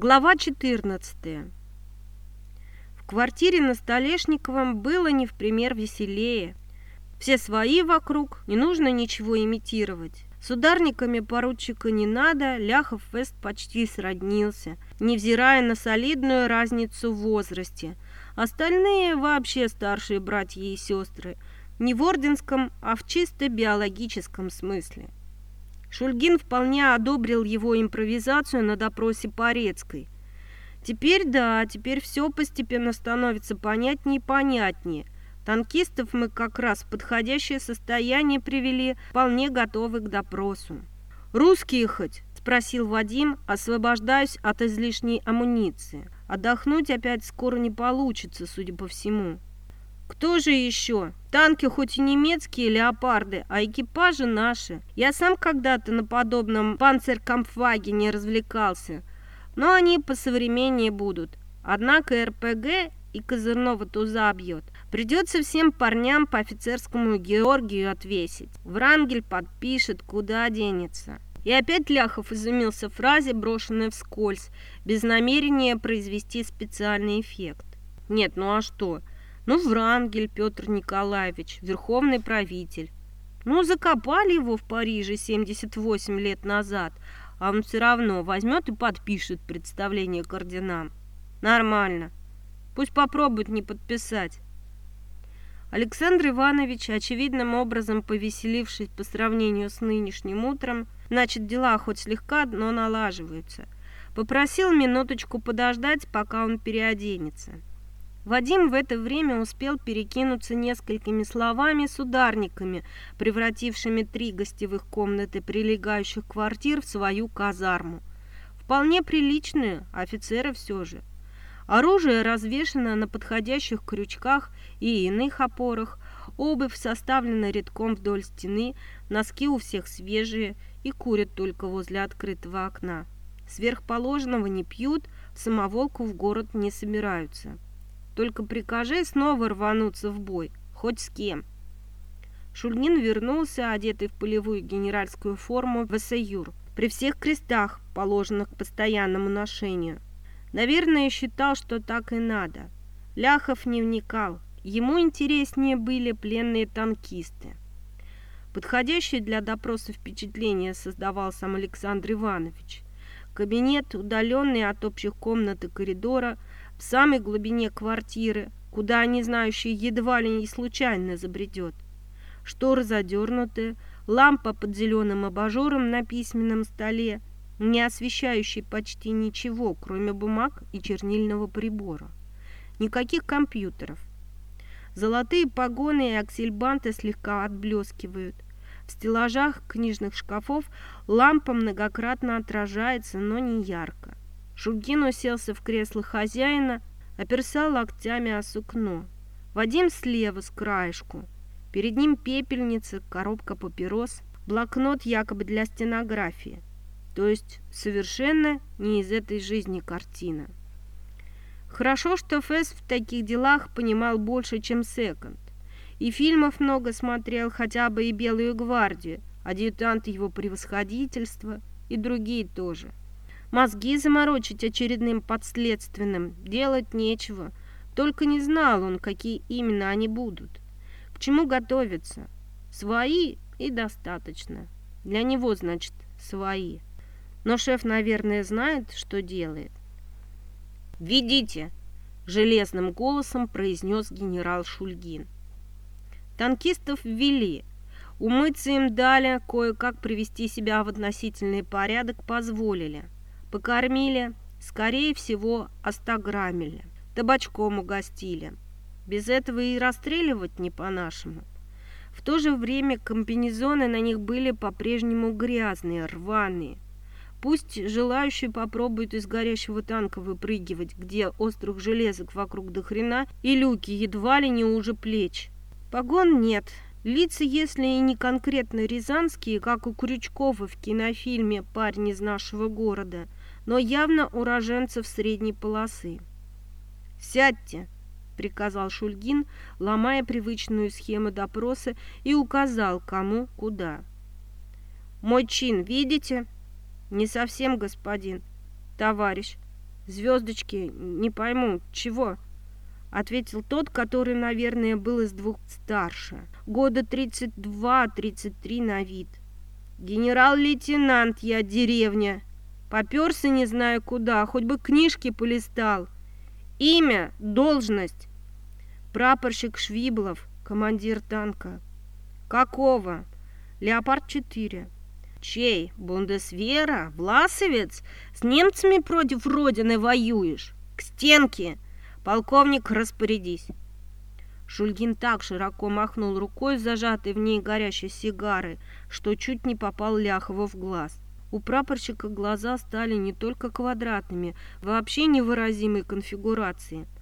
Глава 14. В квартире на Столешниковом было не в пример веселее. Все свои вокруг, не нужно ничего имитировать. С ударниками поручика не надо, Ляхов Вест почти сроднился, невзирая на солидную разницу в возрасте. Остальные вообще старшие братья и сестры, не в орденском, а в чисто биологическом смысле. Шульгин вполне одобрил его импровизацию на допросе Порецкой. Теперь да, теперь все постепенно становится понятнее и понятнее. Танкистов мы как раз в подходящее состояние привели, вполне готовы к допросу. «Русские хоть?» – спросил Вадим, освобождаясь от излишней амуниции. Отдохнуть опять скоро не получится, судя по всему. Кто же еще? Танки хоть и немецкие леопарды, а экипажи наши. Я сам когда-то на подобном панцеркампфвагене развлекался. Но они по современнее будут. Однако РПГ и козырного туза бьет. Придется всем парням по офицерскому Георгию отвесить. Врангель подпишет, куда денется. И опять Ляхов изумился фразе, брошенной вскользь, без намерения произвести специальный эффект. Нет, ну а что? Ну, Врангель Петр Николаевич, верховный правитель. Ну, закопали его в Париже 78 лет назад, а он все равно возьмет и подпишет представление к орденам. Нормально. Пусть попробует не подписать. Александр Иванович, очевидным образом повеселившись по сравнению с нынешним утром, значит, дела хоть слегка, но налаживаются, попросил минуточку подождать, пока он переоденется. Вадим в это время успел перекинуться несколькими словами с ударниками, превратившими три гостевых комнаты прилегающих квартир в свою казарму. Вполне приличную, офицеры все же. Оружие развешено на подходящих крючках и иных опорах, обувь составлена редком вдоль стены, носки у всех свежие и курят только возле открытого окна. Сверхположенного не пьют, самоволку в город не собираются. Только прикажи снова рвануться в бой, хоть с кем. Шульгин вернулся, одетый в полевую генеральскую форму в Эссаюр, при всех крестах, положенных к постоянному ношению. Наверное, считал, что так и надо. Ляхов не вникал. Ему интереснее были пленные танкисты. Подходящее для допроса впечатление создавал сам Александр Иванович. Кабинет, удаленный от общих комнат и коридора, в самой глубине квартиры, куда не знающий едва ли не случайно забредет. Шторы задернуты, лампа под зеленым абажуром на письменном столе, не освещающий почти ничего, кроме бумаг и чернильного прибора. Никаких компьютеров. Золотые погоны и аксельбанты слегка отблескивают. В стеллажах книжных шкафов лампа многократно отражается, но не ярко. Шугин уселся в кресло хозяина, оперся локтями о сукно. Вадим слева с краешку. Перед ним пепельница, коробка папирос, блокнот якобы для стенографии. То есть совершенно не из этой жизни картина. Хорошо, что Фэс в таких делах понимал больше, чем Секонд. И фильмов много смотрел, хотя бы и «Белую гвардию», «Адъютант его превосходительства» и другие тоже. Мозги заморочить очередным подследственным делать нечего. Только не знал он, какие именно они будут. К чему готовиться? Свои и достаточно. Для него, значит, свои. Но шеф, наверное, знает, что делает. «Ведите!» – железным голосом произнес генерал Шульгин. Танкистов ввели. Умыться им дали, кое-как привести себя в относительный порядок позволили – Покормили, скорее всего, остаграммили, табачком угостили. Без этого и расстреливать не по-нашему. В то же время комбинезоны на них были по-прежнему грязные, рваные. Пусть желающие попробуют из горящего танка выпрыгивать, где острых железок вокруг до хрена и люки едва ли не уже плеч. Погон нет. Лица, если и не конкретно рязанские, как у Крючкова в кинофильме «Парень из нашего города», но явно уроженцев средней полосы. «Сядьте!» – приказал Шульгин, ломая привычную схему допроса и указал, кому куда. «Мой чин видите?» «Не совсем, господин. Товарищ. Звездочки, не пойму, чего?» Ответил тот, который, наверное, был из двух старше. Года 32-33 на вид. «Генерал-лейтенант я, деревня. Поперся не знаю куда, хоть бы книжки полистал. Имя, должность. Прапорщик Швиблов, командир танка. Какого? Леопард-4. Чей? Бундесвера? Власовец? С немцами против Родины воюешь? К стенке! Полковник, распорядись!» Шульгин так широко махнул рукой, зажатой в ней горящей сигары, что чуть не попал Ляхову в глаз. У прапорщика глаза стали не только квадратными, вообще невыразимой конфигурации –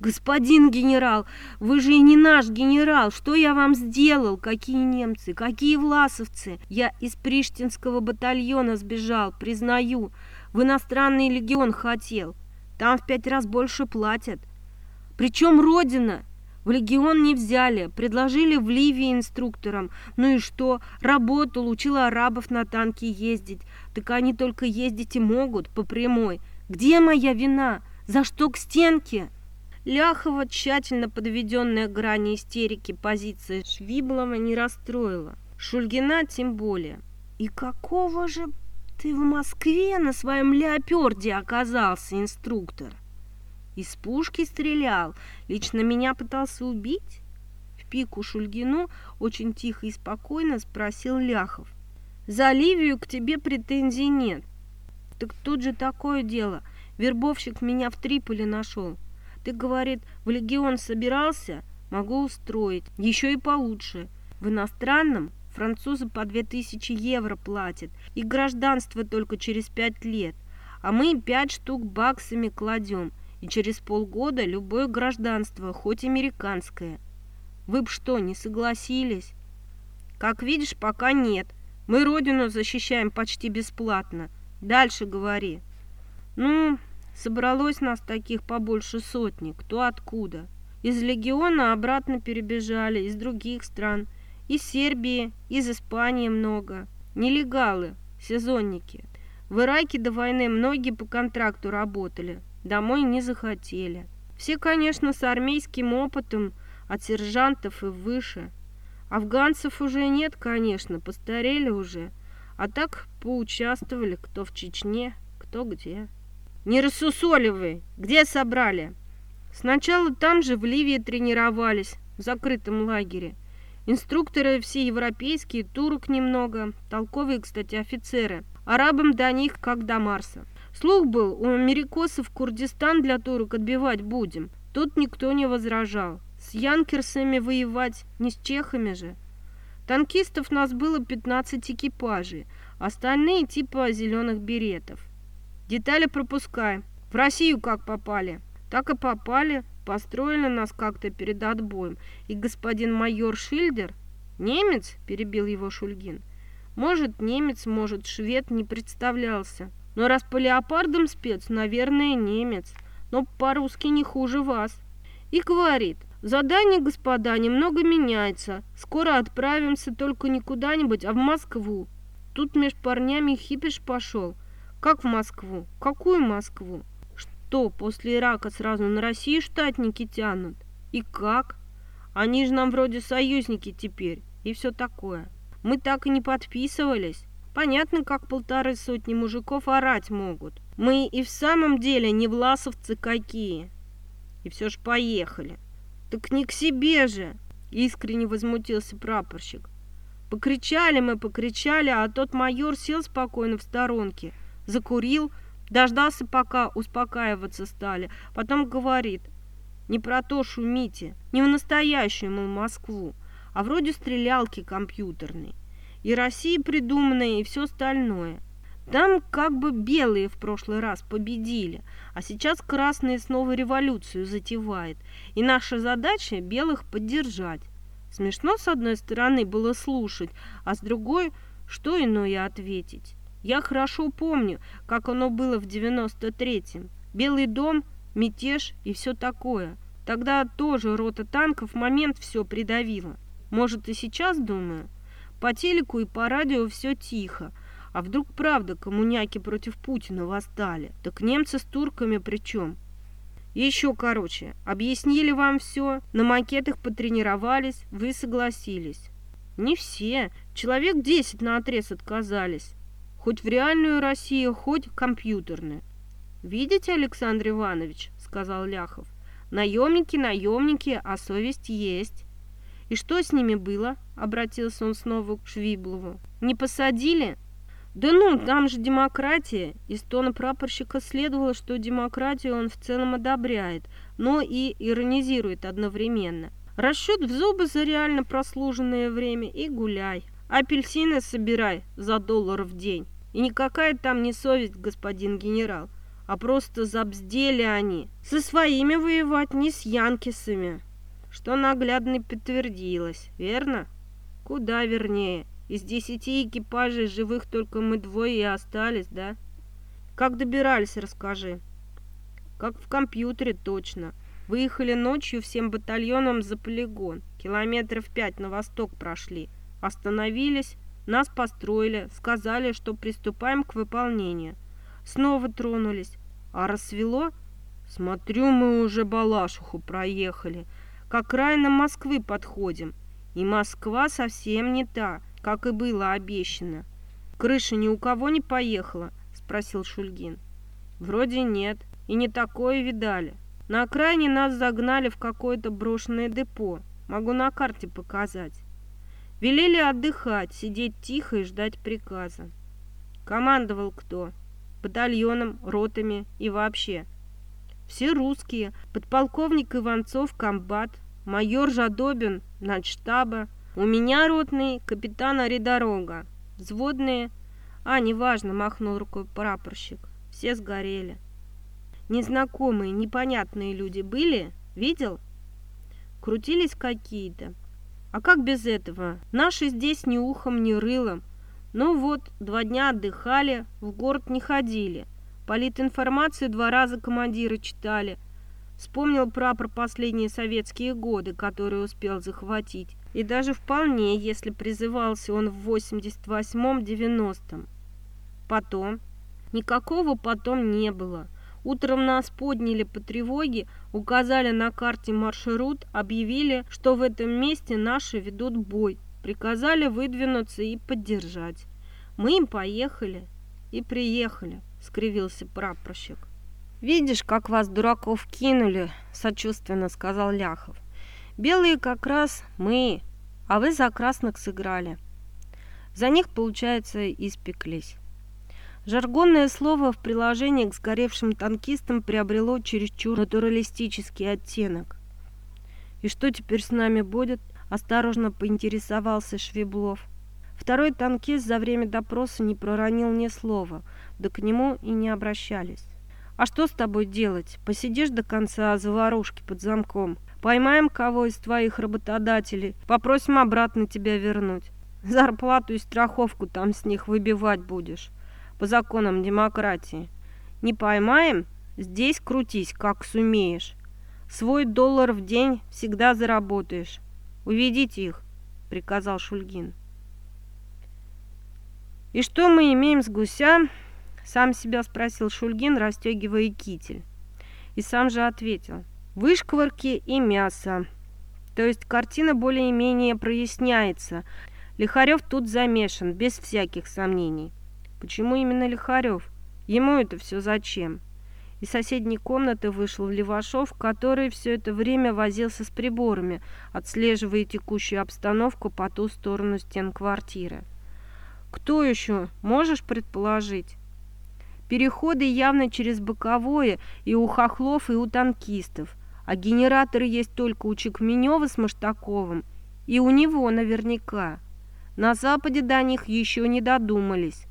«Господин генерал, вы же и не наш генерал! Что я вам сделал? Какие немцы? Какие власовцы? Я из Приштинского батальона сбежал, признаю. В иностранный легион хотел. Там в пять раз больше платят. Причем Родина!» В легион не взяли, предложили в Ливии инструкторам. Ну и что? Работал, учил арабов на танке ездить. Так они только ездить и могут, по прямой. Где моя вина? За что к стенке?» Ляхова, тщательно подведенная грани истерики позиция Швиблова, не расстроила. Шульгина тем более. «И какого же ты в Москве на своем леоперде оказался, инструктор?» «Из пушки стрелял, лично меня пытался убить?» В пику Шульгину очень тихо и спокойно спросил Ляхов. «За Ливию к тебе претензий нет». «Так тут же такое дело. Вербовщик меня в Триполи нашел. Ты, говорит, в легион собирался? Могу устроить. Еще и получше. В иностранном французы по 2000 евро платят. И гражданство только через пять лет. А мы пять штук баксами кладем. И через полгода любое гражданство, хоть американское. Вы б что, не согласились? Как видишь, пока нет. Мы родину защищаем почти бесплатно. Дальше говори. Ну, Собралось нас таких побольше сотни, кто откуда. Из легиона обратно перебежали, из других стран. Из Сербии, из Испании много. Нелегалы, сезонники. В Ираке до войны многие по контракту работали, домой не захотели. Все, конечно, с армейским опытом, от сержантов и выше. Афганцев уже нет, конечно, постарели уже. А так поучаствовали кто в Чечне, кто где. Не рассусоливай. Где собрали? Сначала там же, в Ливии, тренировались, в закрытом лагере. Инструкторы все европейские, турок немного, толковые, кстати, офицеры. Арабам до них, как до Марса. Слух был, у америкосов Курдистан для турок отбивать будем. Тут никто не возражал. С янкерсами воевать, не с чехами же. Танкистов нас было 15 экипажей, остальные типа зеленых беретов. Детали пропускаем. В Россию как попали? Так и попали. Построили нас как-то перед отбоем. И господин майор Шильдер... Немец? Перебил его Шульгин. Может, немец, может, швед, не представлялся. Но раз по леопардам спец, наверное, немец. Но по-русски не хуже вас. И говорит, задание, господа, немного меняется. Скоро отправимся только не куда-нибудь, а в Москву. Тут меж парнями хипиш пошел. Как в Москву? Какую Москву? Что, после Ирака сразу на Россию штатники тянут? И как? Они же нам вроде союзники теперь, и все такое. Мы так и не подписывались. Понятно, как полторы сотни мужиков орать могут. Мы и в самом деле не власовцы какие. И все ж поехали. Так не к себе же, искренне возмутился прапорщик. Покричали мы, покричали, а тот майор сел спокойно в сторонке – закурил, дождался, пока успокаиваться стали, потом говорит, не про то шумите, не в настоящую, мол, Москву, а вроде стрелялки компьютерной. И Россия придуманная, и все остальное. Там как бы белые в прошлый раз победили, а сейчас красные снова революцию затевает. И наша задача белых поддержать. Смешно, с одной стороны, было слушать, а с другой, что иное ответить. Я хорошо помню, как оно было в 93-м. Белый дом, мятеж и все такое. Тогда тоже рота танков момент все придавила. Может, и сейчас думаю. По телеку и по радио все тихо. А вдруг правда коммуняки против Путина восстали? Так немцы с турками при чем? еще, короче, объяснили вам все, на макетах потренировались, вы согласились. Не все, человек десять на отрез отказались. Хоть в реальную Россию, хоть в компьютерную. «Видите, Александр Иванович?» — сказал Ляхов. «Наемники, наемники, а совесть есть». «И что с ними было?» — обратился он снова к Швиблову. «Не посадили?» «Да ну, там же демократия!» Из тона прапорщика следовало, что демократию он в целом одобряет, но и иронизирует одновременно. Расчет в зубы за реально прослуженное время и гуляй. Апельсины собирай за доллар в день. И никакая там не совесть, господин генерал, а просто забздели они. Со своими воевать, не с янкисами. Что наглядно подтвердилось, верно? Куда вернее. Из десяти экипажей живых только мы двое и остались, да? Как добирались, расскажи. Как в компьютере, точно. Выехали ночью всем батальоном за полигон. Километров пять на восток прошли. Остановились, нас построили, сказали, что приступаем к выполнению. Снова тронулись. А рассвело? Смотрю, мы уже Балашуху проехали. К окраинам Москвы подходим. И Москва совсем не та, как и было обещано. Крыша ни у кого не поехала? Спросил Шульгин. Вроде нет. И не такое видали. На окраине нас загнали в какое-то брошенное депо. Могу на карте показать. Велели отдыхать, сидеть тихо и ждать приказа. Командовал кто? Батальоном, ротами и вообще. Все русские. Подполковник Иванцов, комбат, майор Жадобин, начштаба. У меня ротный, капитан Аридорога. Взводные... А, неважно, махнул рукой прапорщик. Все сгорели. Незнакомые, непонятные люди были? Видел? Крутились какие-то. А как без этого? Наши здесь ни ухом, ни рылом. Ну вот, два дня отдыхали, в город не ходили. Политинформацию два раза командиры читали. Вспомнил прапор последние советские годы, которые успел захватить. И даже вполне, если призывался он в 88-90. Потом. Никакого потом не было. Утром нас подняли по тревоге, указали на карте маршрут, объявили, что в этом месте наши ведут бой. Приказали выдвинуться и поддержать. Мы им поехали и приехали, скривился прапорщик. «Видишь, как вас, дураков, кинули», — сочувственно сказал Ляхов. «Белые как раз мы, а вы за красных сыграли. За них, получается, испеклись». Жаргонное слово в приложении к сгоревшим танкистам приобрело чересчур натуралистический оттенок. «И что теперь с нами будет?» – осторожно поинтересовался Швеблов. Второй танкист за время допроса не проронил ни слова, да к нему и не обращались. «А что с тобой делать? Посидишь до конца заварушки под замком. Поймаем кого из твоих работодателей, попросим обратно тебя вернуть. Зарплату и страховку там с них выбивать будешь» по законам демократии. Не поймаем? Здесь крутись, как сумеешь. Свой доллар в день всегда заработаешь. Уведите их, приказал Шульгин. И что мы имеем с гуся? Сам себя спросил Шульгин, расстегивая китель. И сам же ответил. Вышкварки и мясо. То есть картина более-менее проясняется. Лихарев тут замешан, без всяких сомнений. Почему именно Лихарев? Ему это все зачем? Из соседней комнаты вышел Левашов, который все это время возился с приборами, отслеживая текущую обстановку по ту сторону стен квартиры. «Кто еще? Можешь предположить?» Переходы явно через боковое и у хохлов, и у танкистов. А генераторы есть только у Чекменева с Маштаковым. И у него наверняка. На Западе до них еще не додумались.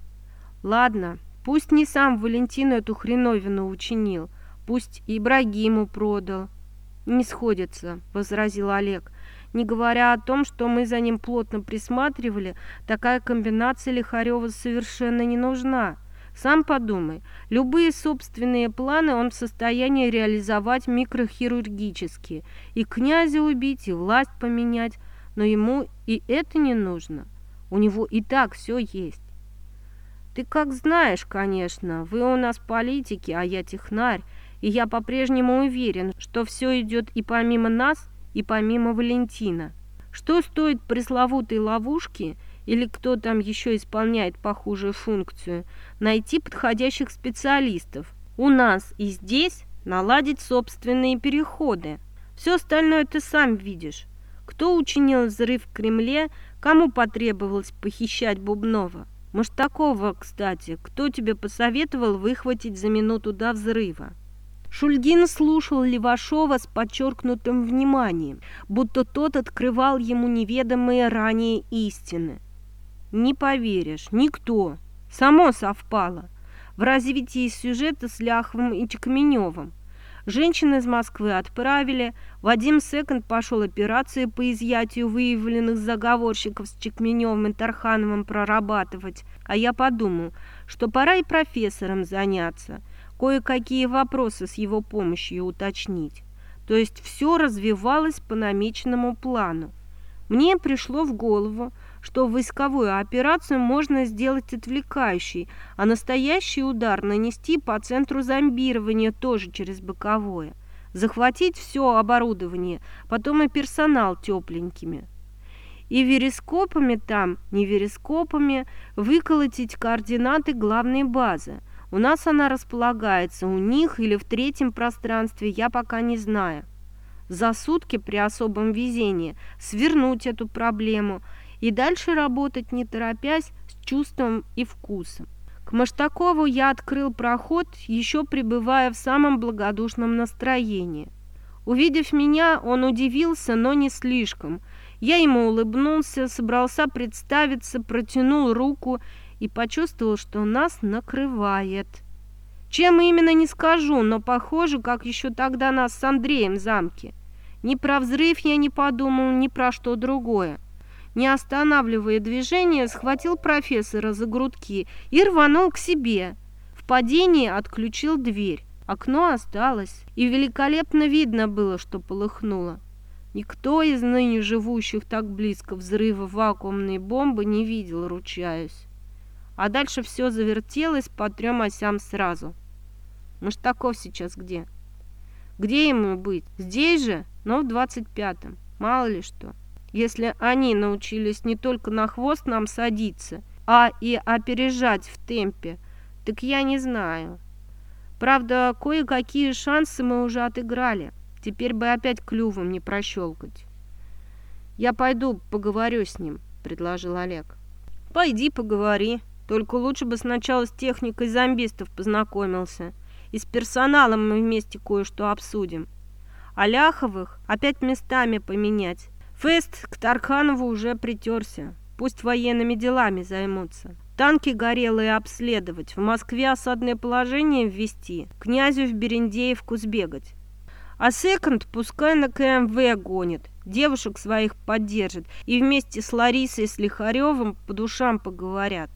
Ладно, пусть не сам Валентин эту хреновину учинил, пусть Ибрагиму продал. Не сходится, возразил Олег. Не говоря о том, что мы за ним плотно присматривали, такая комбинация Лихарева совершенно не нужна. Сам подумай, любые собственные планы он в состоянии реализовать микрохирургически. И князя убить, и власть поменять, но ему и это не нужно. У него и так все есть. Ты как знаешь, конечно, вы у нас политики, а я технарь, и я по-прежнему уверен, что все идет и помимо нас, и помимо Валентина. Что стоит пресловутой ловушки, или кто там еще исполняет похожую функцию, найти подходящих специалистов. У нас и здесь наладить собственные переходы. Все остальное ты сам видишь. Кто учинил взрыв в Кремле, кому потребовалось похищать Бубнова. Такого, кстати, кто тебе посоветовал выхватить за минуту до взрыва? Шульгин слушал Левашова с подчеркнутым вниманием, будто тот открывал ему неведомые ранее истины. Не поверишь, никто. Само совпало. В развитии сюжета с Ляховым и Чекменевым. Женщин из Москвы отправили, Вадим Секонд пошел операцию по изъятию выявленных заговорщиков с Чекменевым и Тархановым прорабатывать, а я подумал, что пора и профессором заняться, кое-какие вопросы с его помощью уточнить. То есть все развивалось по намеченному плану. Мне пришло в голову, что войсковую операцию можно сделать отвлекающей, а настоящий удар нанести по центру зомбирования тоже через боковое. Захватить все оборудование, потом и персонал тепленькими. И верескопами там, не верескопами, выколотить координаты главной базы. У нас она располагается, у них или в третьем пространстве, я пока не знаю. За сутки при особом везении свернуть эту проблему – и дальше работать не торопясь, с чувством и вкусом. К Маштакову я открыл проход, еще пребывая в самом благодушном настроении. Увидев меня, он удивился, но не слишком. Я ему улыбнулся, собрался представиться, протянул руку и почувствовал, что нас накрывает. Чем именно не скажу, но похоже, как еще тогда нас с Андреем в замке. Ни про взрыв я не подумал, ни про что другое не останавливая движение, схватил профессора за грудки и рванул к себе. В падении отключил дверь. Окно осталось, и великолепно видно было, что полыхнуло. Никто из ныне живущих так близко взрыва вакуумной бомбы не видел, ручаюсь. А дальше все завертелось по трем осям сразу. Маштаков сейчас где? Где ему быть? Здесь же, но в двадцать пятом. Мало ли что если они научились не только на хвост нам садиться, а и опережать в темпе, так я не знаю. Правда, кое-какие шансы мы уже отыграли. Теперь бы опять клювом не прощелкать. «Я пойду поговорю с ним», — предложил Олег. «Пойди поговори. Только лучше бы сначала с техникой зомбистов познакомился. И с персоналом мы вместе кое-что обсудим. А Ляховых опять местами поменять. Фест к Тарханову уже притерся. Пусть военными делами займутся. Танки горелые обследовать, в Москве осадное положение ввести, князю в Берендеевку сбегать. А секонд пускай на КМВ гонит, девушек своих поддержит и вместе с Ларисой с Лихаревым по душам поговорят.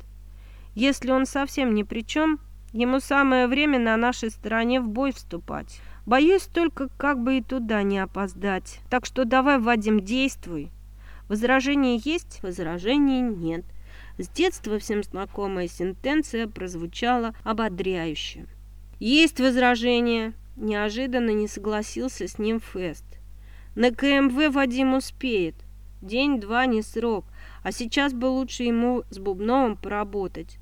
Если он совсем ни при чем, ему самое время на нашей стороне в бой вступать. Боюсь только, как бы и туда не опоздать. Так что давай, Вадим, действуй. Возражения есть, возражений нет. С детства всем знакомая сентенция прозвучала ободряюще. «Есть возражения!» Неожиданно не согласился с ним Фест. «На КМВ Вадим успеет. День-два не срок, а сейчас бы лучше ему с Бубновым поработать.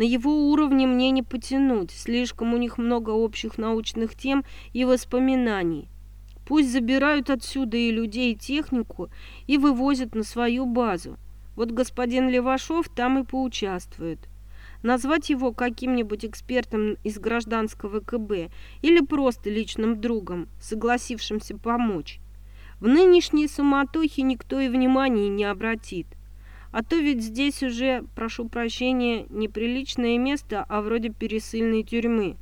На его уровне мне не потянуть, слишком у них много общих научных тем и воспоминаний. Пусть забирают отсюда и людей, и технику, и вывозят на свою базу. Вот господин Левашов там и поучаствует. Назвать его каким-нибудь экспертом из гражданского КБ или просто личным другом, согласившимся помочь. В нынешней суматохе никто и внимания не обратит. А то ведь здесь уже, прошу прощения, неприличное место, а вроде пересыльной тюрьмы.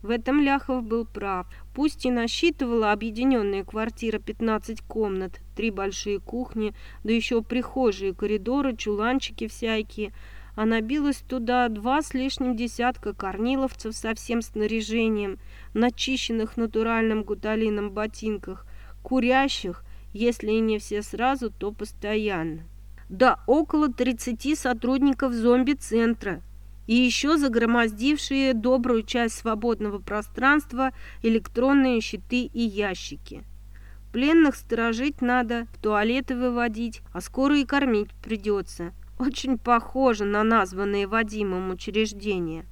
В этом Ляхов был прав. Пусть и насчитывала объединенная квартира 15 комнат, три большие кухни, да еще прихожие, коридоры, чуланчики всякие, а набилось туда два с лишним десятка корниловцев со всем снаряжением, начищенных натуральным гуталином ботинках, курящих, если и не все сразу, то постоянно да около 30 сотрудников зомби-центра. и еще загромоздившие добрую часть свободного пространства электронные щиты и ящики. Пленных сторожить надо, в туалеты выводить, а скоро и кормить придется. Очень похоже на названные Вадимом учреждения.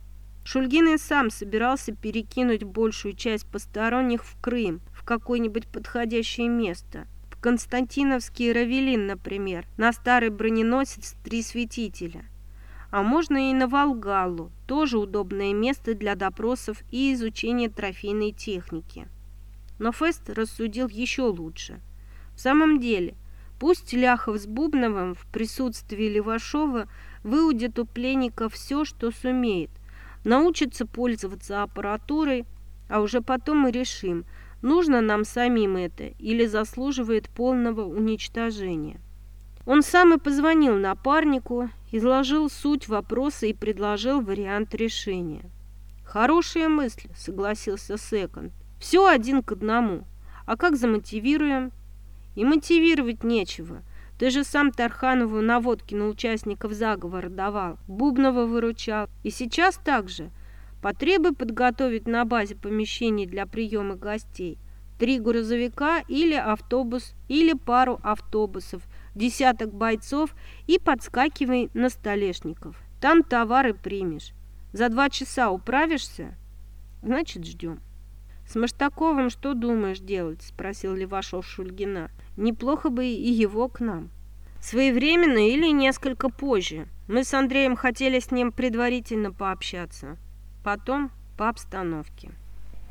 Шульгин и сам собирался перекинуть большую часть посторонних в Крым, в какое-нибудь подходящее место. Константиновский Равелин, например, на старый броненосец «Три святителя». А можно и на Волгалу, тоже удобное место для допросов и изучения трофейной техники. Но Фест рассудил еще лучше. В самом деле, пусть Ляхов с Бубновым в присутствии Левашова выудит у пленника все, что сумеет, научится пользоваться аппаратурой, а уже потом мы решим, нужно нам самим это или заслуживает полного уничтожения. Он сам и позвонил напарнику, изложил суть вопроса и предложил вариант решения. «Хорошая мысль», — согласился Секонд. Все один к одному. А как замотивируем? И мотивировать нечего. Ты же сам Тарханову наводки на участников заговора давал, Бубнова выручал. И сейчас так же. Потребуй подготовить на базе помещений для приема гостей. Три грузовика или автобус, или пару автобусов, десяток бойцов и подскакивай на столешников. Там товары примешь. За два часа управишься? Значит, ждем. «С Маштаковым что думаешь делать?» – спросил Левашов Шульгина. «Неплохо бы и его к нам». «Своевременно или несколько позже. Мы с Андреем хотели с ним предварительно пообщаться. Потом по обстановке».